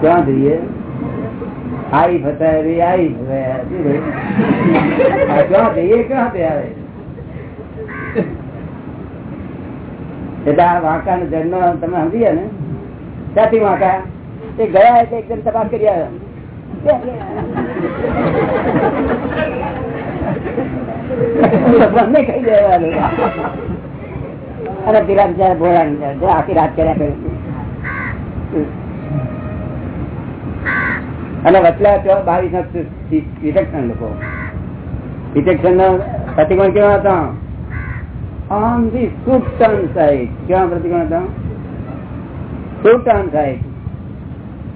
ક્યાં જઈએ? આઈ આઈ ફસાયા. શું ભાઈ? આ ક્યાં જઈએ? ક્યાં ત્યારે આવે? એટલે આ વાંકા નો જન્મ તમે સમજી ગયા ને? ક્યાંથી વાંકા? એ ગયા એટલે એકદમ તપાસ કરી આવ્યા. ભગવાનને કહી દેવાનું અને વચલા બાવીસ ના વિચક્ષણ લોકો વિચક્ષણ નો પ્રતિકોણ કેવા હતા ઓન ધી સુટન સાઈડ કેવા પ્રતિકોણ હતા સુટન સાઈડ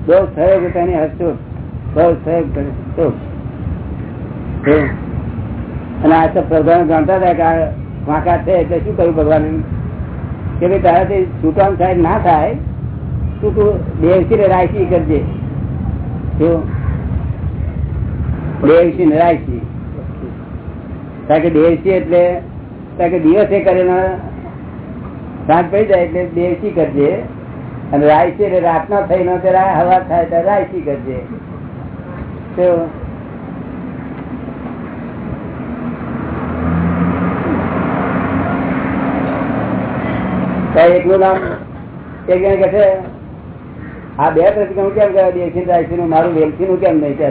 બહુ સહયોગ તેની હસુટ બહુ સહયોગ? અને આ તો પ્રધાન જાણતા હતા કે આ વાંકા છે એટલે શું કહ્યું ભગવાન? કે ભાઈ તારાથી છૂટાણ થાય ના થાય, તું તું દેવસી ને રાયસી કરજે. દેવસી ને રાયસી કારણ કે દેવસી એટલે કારણ કે દિવસે કરીને સાંજ પડી જાય એટલે દેવસી કરજે. અને રાયસી એટલે રાતના થઈ નો હવા થાય તો રાયસી કરજે. શું? એકનું નામ એક જણ કે છે? આ બે પ્રતિક્રમ કેમ કરે દેશી રાયસી નું મારું વેલસી નું કેમ નહીં છે?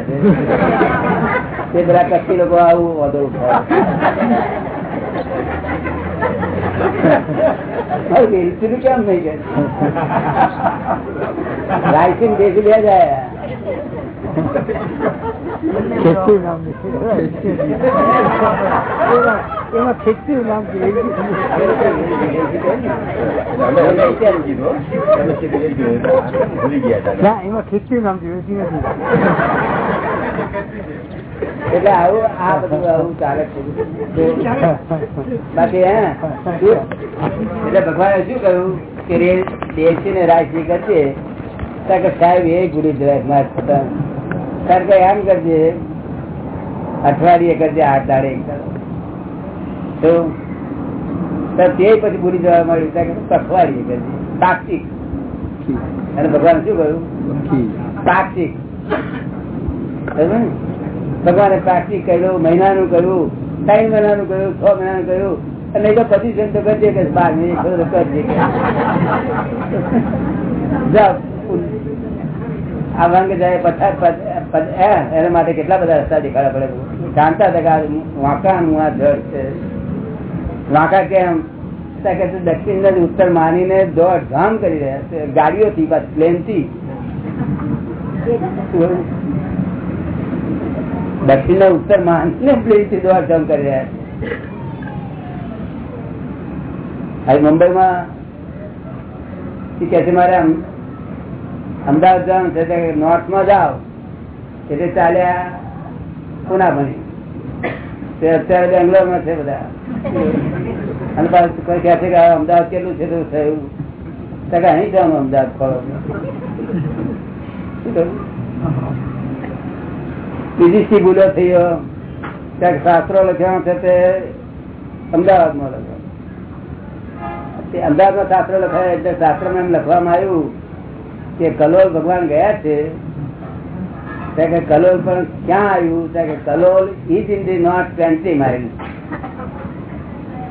તે બધા કચ્છી લોકો આવું વધુ મારું વેલસી નું કેમ નહીં કે? રાયસી દેશી બે જાય. એમાં ખેતી નામ છે. ના એમાં ખેતી નામ છે વેચી નથી. એટલે આવું આ બધું આવું ચાલે છે. બાકી હે એટલે ભગવાને શું કહ્યું? કે દેશી ને રાજ્ય કરશે સાહેબ એ ભૂલી જવાય માર કારણ કે એમ કરજે, અઠવાડિયે કરજે આઠ દાડે તો તો પછી પૂરી જવા મળ્યું અઠવાડિયે કરજે. સાક્ષિક અને ભગવાન શું કહ્યું? પ્રાકટિક ભગવાને પ્રાકટિક કર્યું, મહિનાનું કર્યું, ત્રણ મહિનાનું કર્યું, છ મહિનાનું કર્યું, અને એ તો પછી છે તો કરજે કે બાર મહિને કરજે આ વંગ જાય એના માટે કેટલા બધા રસ્તા દેખાડા પડે? જાણતા હતા કે વાંકા આ જળ છે. વાંકા કેમ દક્ષિણ ને ઉત્તર માનીને દોઢ ગામ કરી રહ્યા છે. ગાડીઓથી પ્લેનથી. દક્ષિણ ને ઉત્તર માનીને પ્લેનથી દોડ ધામ કરી રહ્યા છે. હવે મુંબઈમાં કે મારે અમદાવાદ જવાનું છે નોર્થમાં જાઓ. એટલે ચાલ્યા પુના બની. તે અત્યારે બેંગ્લોરમાં છે બધા. અને પાછું કોઈ કહે છે કે અમદાવાદ કેટલું છે થયું. કે અહીં જવાનું અમદાવાદ ફળો બીજી સી ભૂલો થયો ક્યાંક શાસ્ત્રો લખ્યા છે તે અમદાવાદમાં લખ્યો. અમદાવાદમાં શાસ્ત્ર લખાય એટલે શાસ્ત્રમાં એમ લખવામાં આવ્યું કે કલોલ ભગવાન ગયા છે કે કલોલ પણ ક્યાં આવ્યું? કે Kalol is in the not twenty mile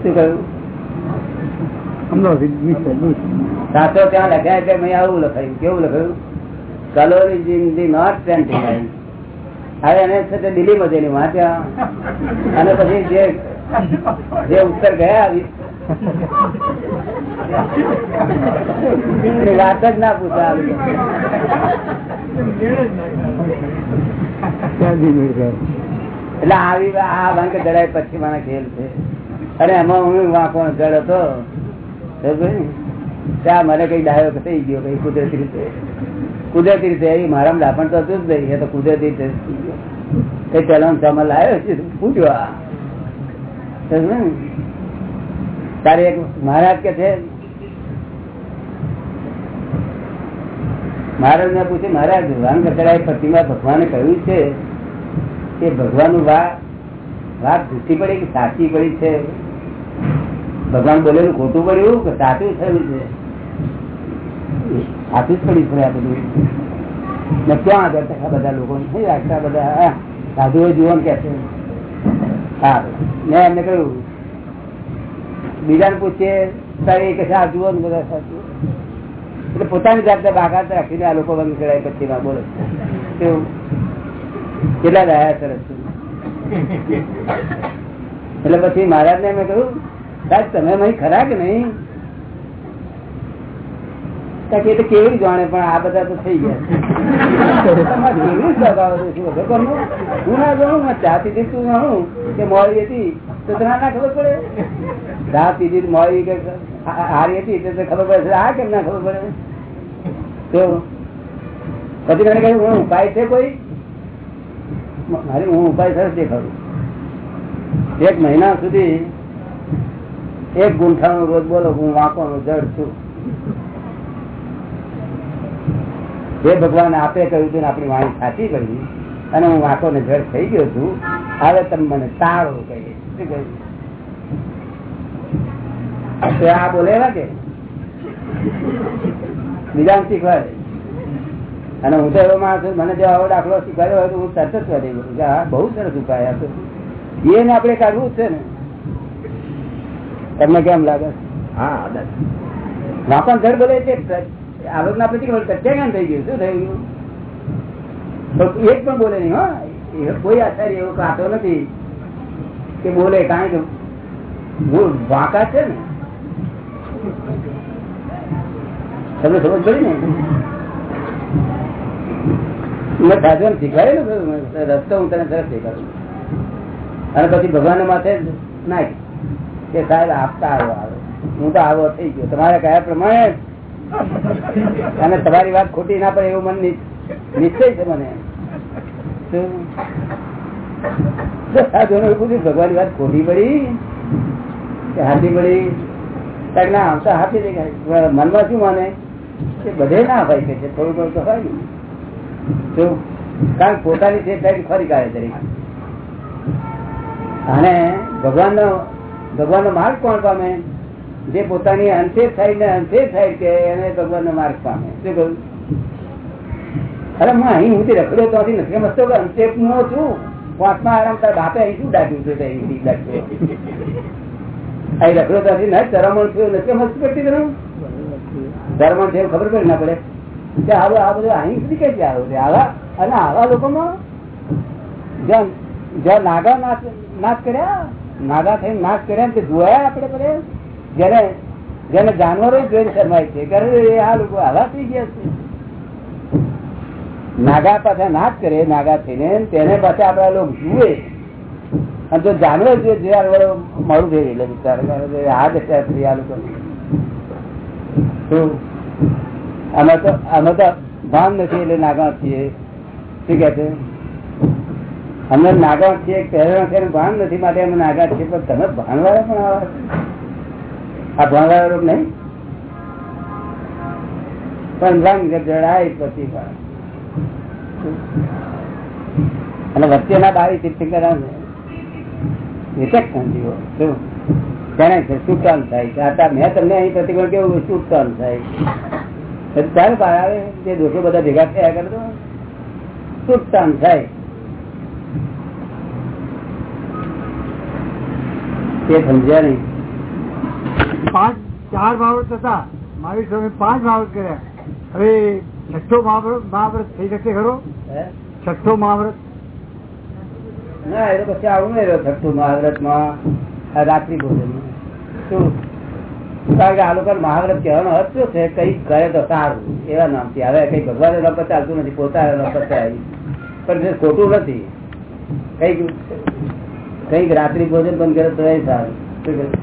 શું કહ્યું? શાસ્ત્રો ત્યાં લખ્યા મેં આવું લખાયું. કેવું લખાયું? Kalol is in the not twenty mile હવે એને તે દિલ્હીમાં જઈને વાંચ્યા. અને પછી જે જે ઉત્તર ગયા વાત જ ના પૂછા એટલે આવી આ ભંગ જડાય પછી મને ખેલ છે. અને એમાં હું વાંકો જડ હતો. ત્યાં મને કઈ ડાયો થઈ ગયો કઈ કુદરતી રીતે. કુદરતી રીતે મારા ડાપણ તો હતું જ નહીં. એ તો કુદરતી રીતે કઈ પેલા સામાન લાવ્યો છે? પૂછ્યો તારે એક મહારાજ કે છે? મહારાજ ને પૂછ્યું મહારાજ ભગવાન કચડા પ્રતિમા ભગવાને કહ્યું છે કે ભગવાન વાત જૂઠી પડી કે સાચી પડી છે? ભગવાન બોલેલું ખોટું પડ્યું? કે સાચું થયું છે? સાચું જ પડી છે આ બધું. ને ક્યાં આગળ ટકા બધા લોકો? રાખતા બધા. સાધુઓ જીવન કે છે. હા, મેં એમને કહ્યું બીજાને પૂછીએ તારે કે આ જુઓ ને બધા સાચું એટલે પોતાની જાતે બાગાત રાખીને આ લોકો બંધ કરાય પછી ના બોલો. કેટલા રહ્યા સરસ એટલે પછી મહારાજ ને મેં કહ્યું સાહેબ, તમે મહી ખરા કે નહીં? એ તો કેવી જાણે, પણ આ બધા તો થઈ ગયા કેવી હું ના જાણું ચા જાણું કે મોડી હતી, તો ના ખબર પડે? ચા પીધી મોડી કે હારી હતી, તો ખબર પડે? આ કેમ ના ખબર પડે? તો પછી મને કહ્યું હું ઉપાય છે કોઈ? મારી હું ઉપાય સરસ દેખાડું. એક મહિના સુધી એક ગુંઠાનો રોજ બોલો, હું વાંકોનો જડ છું. જે ભગવાન આપે કહ્યું હતું આપણી વાણી સાચી કરી અને હું વાંકો ને ઘર થઈ ગયો છું હવે તમે મને સારો કહીએ આ બોલે કે? બીજા શીખવાડે અને હું તો એવો માણસ મને જો આવો દાખલો શીખવાડ્યો હોય તો હું તરત જ કરી કરું કે હા બહુ સરસ ઉપાય એ એને આપણે કાઢવું છે ને. તમને કેમ લાગે? હા વાંકો ઘર બોલે છે? આવક ના પછી પ્રત્યાગાન થઈ ગયું, શું થયું? એક પણ બોલે નહીં કોઈ આચાર્ય એવો કાતો નથી કે બોલે, કારણ કે વાંકા છે ને. તમને સમજ પડી ને? સાધન શીખવાડેલું રસ્તો હું તને સરસ શીખવાડું. અને પછી ભગવાન માથે નાખ કે સાહેબ આપતા આવો, આવે. હું તો આવો થઈ ગયો. તમારે કયા પ્રમાણે અને તમારી વાત ખોટી ના પડે એવું મને નિશ્ચય છે મને. ભગવાન વાત ખોટી પડી? કે હાથી પડી? ના આવતા હાથી દેખાય મનમાં શું માને? કે બધે ના હોય કે થોડું થોડું તો હોય શું કારણ પોતાની છે ફરી કાઢે તરીકે અને ભગવાન નો ભગવાન નો માર્ગ કોણ પામે? જે પોતાની અંતે થાય ને અંતે થાય કે એને ભગવાન નો માર્ગ પામે શું કહ્યું? અરે હું અહીં હું રખડ્યો તો નથી મસ્તો કે અંતે હું છું. પાંચમા આરામ તાર બાપે અહીં શું દાખ્યું છે અહીં દાખ્યું અહીં રખડો તો નથી ના ચરમણ થયું, નથી મસ્ત કરતી તને ધર્મણ છે ખબર પડે ના પડે. કે હવે આ બધું અહીં સુધી કઈ આવ્યું છે? આવા, અને આવા લોકોમાં જ્યાં જ્યાં નાગા નાશ નાશ કર્યા, નાગા થઈને નાશ કર્યા ને તે જોયા આપણે બધે? જેને જેને જાનવરો જોઈને શરમાય છે. કે આ લોકો આવા થઈ ગયા છે. નાગા પાછા નાશ કરે, નાગા થઈને તેને પાછા આપડા લોકો જુએ. અને જો જાનવર જોઈએ જાનવરો મળું થઈ એટલે બિચારા આ દશા થઈ આ લોકો અમે તો અમે તો ભાન નથી એટલે નાગા છીએ. શું કે છે? અમે નાગા છીએ પહેરવા ભાન નથી માટે અમે નાગા છીએ, પણ તમે ભાનવાળા પણ આવા આ ભણવા રૂપ નહીં? પણ રંગ જડાય પછી અને વચ્ચેના બાવી તીર્થંકર વિચક્ષણ જીવો, શું? તેને છે સુટન થાય છે. મેં તમને અહીં પ્રતિકોણ કેવું કામ થાય ચાલ આવે, જે દોષો બધા ભેગા થયા કરતો કામ થાય. તે સમજ્યા નહીં. પાંચ ચાર મહાવ્રત હતા મહાવીર સ્વામી પાંચ મહાવ્રત કર્યા. હવે છઠ્ઠો મહાવ્રત થઈ શકશે ખરો? છઠ્ઠો મહાવ્રત. ના એ તો પછી આવું નહીં છઠ્ઠું મહાવ્રતમાં રાત્રિ ભોજન. શું? કારણ કે આ લોકો મહાવ્રત કહેવાનો અર્થ શું છે? કઈ કરે તો સારું એવા નામથી. હવે કઈ ભગવાન ન ચાલતું નથી પોતાને ન પચાય પણ જે ખોટું નથી કંઈક કંઈક રાત્રિ ભોજન પણ કરે તો એ સારું. શું?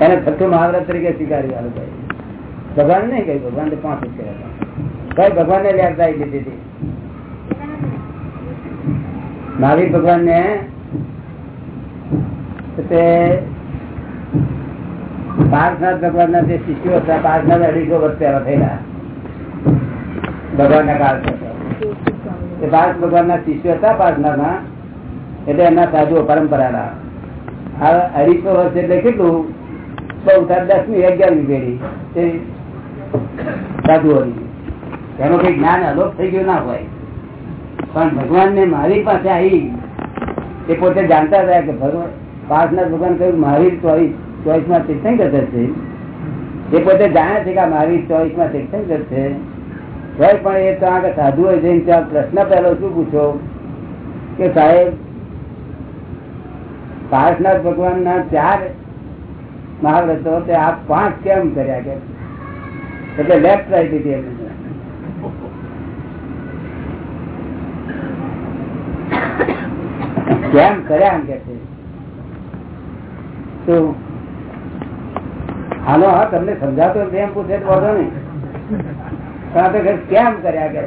એને છઠ્ઠું મહાવ્રત તરીકે સ્વીકારી આ ભાઈ. ભગવાન નહીં કઈ ભગવાન પાંચ કઈ ભગવાન ને વ્યાખ્યા લીધી હતી મહાવીર ભગવાન ને પાર્થનાથ ભગવાન ના જે શિષ્યો હતા, પાર્થનાથ અઢીસો વર્ષ પહેલા થયેલા. ભગવાન ના કાળ તે પાર્થ ભગવાન ના શિષ્યો હતા પાર્થનાથ ના એટલે એમના સાધુઓ પરંપરા અઢીસો વર્ષ એટલે કેટલું? થાય દસમી અગિયારમી પેઢી. તે સાધુઓની એનો કઈ જ્ઞાન અલોપ થઈ ગયું ના હોય. પણ ભગવાન ને મારી પાસે આવી એ પોતે જાણતા હતા કે ભગવાન પાર્થનાથ ભગવાન કહ્યું મહાવીર ચોઈસ ચોઈસમાં તીર્થંકર છે એ પોતે જાણે છે કે મહાવીર ચોઈસમાં તીર્થંકર છે. હોય પણ એ તો આગળ સાધુ હોય જઈને ત્યાં પ્રશ્ન પહેલો શું પૂછો કે સાહેબ પાર્થનાથ ભગવાન ના ચાર મહાવ્રતો તે આ પાંચ કેમ કર્યા કે? એટલે લેફ્ટ રાઈટ હતી એમ કેમ કર્યા એમ કે છે? તો હાલો, હા, તમને સમજાતો કેમ પૂછે તો વાંધો નહીં. પણ તો કેમ કર્યા કે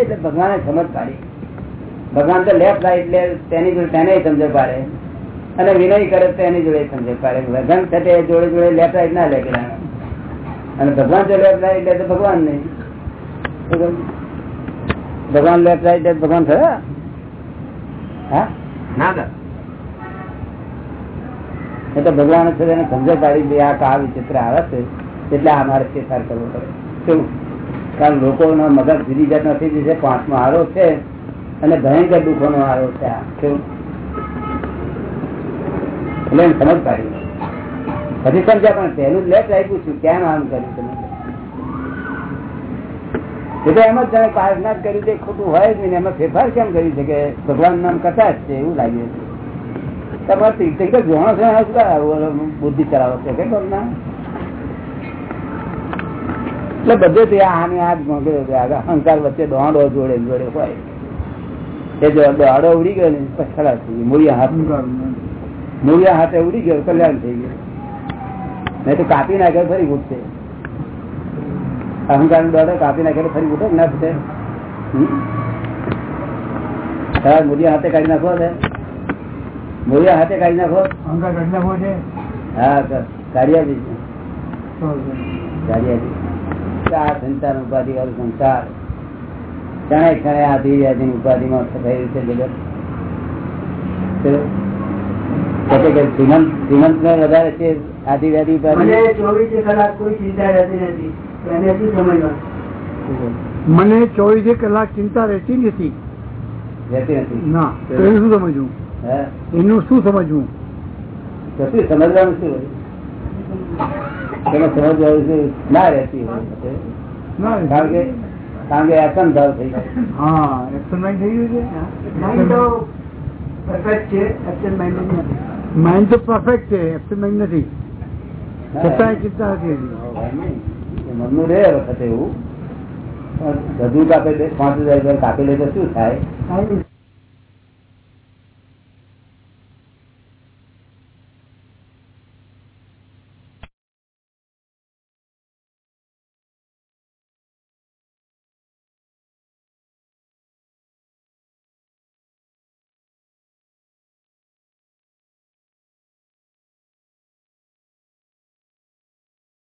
એટલે ભગવાને સમજ પાડી. ભગવાન તો લેફ્ટ રાઈટ લે તેની જોડે તેને સમજે પાડે. અને વિનય કરે તેની જોડે સમજે પાડે. ભગવાન સાથે જોડે જોડે લેફ્ટ રાઈટ ના લે અને ભગવાન જો લેફ્ટ રાઈટ લે તો ભગવાન નહીં. ભગવાન લેફ્ટ રાઈટ લે ભગવાન ખરા હા? ના એ તો ભગવાન છે એને સમજે પાડી દે આ કા વિચિત્ર આવે છે. એટલે આ મારે ફેરફાર કરવો પડે. શું? કારણ લોકોનો મગજ ધીરી જાત નથી જે પાંચમો આરો છે. અને ભયંકર દુઃખો નો આવ્યો છે આ. એટલે સમજ પાડી. પછી સમજ્યા પણ પહેલું લેટ આપ્યું છું કેમ આમ કર્યું તમે એટલે એમ જ તમે પારનાથ કર્યું છે ખોટું હોય જ નહીં એમાં ફેરફાર કેમ કર્યું છે કે ભગવાન નામ કથા જ છે એવું લાગે છે? તમારે તીર્થંકર જોણો છે શું બુદ્ધિ ચલાવો છે કે તમને એટલે બધે તે આને આ જ મોકલ્યો છે આગળ અહંકાર વચ્ચે દોડો જોડે જોડે હોય. એ જો દોડો ઉડી ગયો ને ખરાબ થઈ ગયો. મૂળિયા હાથ. મૂળિયા હાથે ઉડી ગયો કલ્યાણ થઈ ગયું. નહીં તો કાપી નાખ્યો ફરી ઉઠશે. અહંકાર દોડો કાપી નાખે ફરી ઉઠે ના મૂળિયા હાથે કાઢી નાખો છે મૂળિયા હાથે કાઢી નાખો. અહંકાર કાઢી નાખવો છે? હા સર કાઢી આપી કાઢી આપી આ સંસાર ઉપાધિ વાળું સંસાર. ક્ષણે ક્ષણે આધી વ્યાધી ઉપાધિમાં થયું છે જગત. શ્રીમંત ને વધારે છે આધી વ્યાધી ઉપાધિ? ચોવીસ કલાક કોઈ ચિંતા રહેતી નથી એને શું સમજવાનું? મને ચોવીસે કલાક ચિંતા રહેતી નથી. ના એનું શું સમજવું? એનું શું સમજવું? સમજવાનું શું હોય? સમજવાનું ના રહેતી. કારણ કે કારણ કે અસમ ભાવ થઈ જાય હા એક્સપેરિમેન્ટ થઈ ગયું માઇન્ડ તો છે પરફેક્ટ છે એક્શન માઇન્ડ નથી. માઇન્ડ તો પરફેક્ટ છે એક્સપેરિમેન્ટ નથી. છતાંય ચિંતા નથી રહેતી. મનનું રે વખતે એવું. બધું કાપે પાંચ હજાર રૂપિયા કાપી લે તો શું થાય.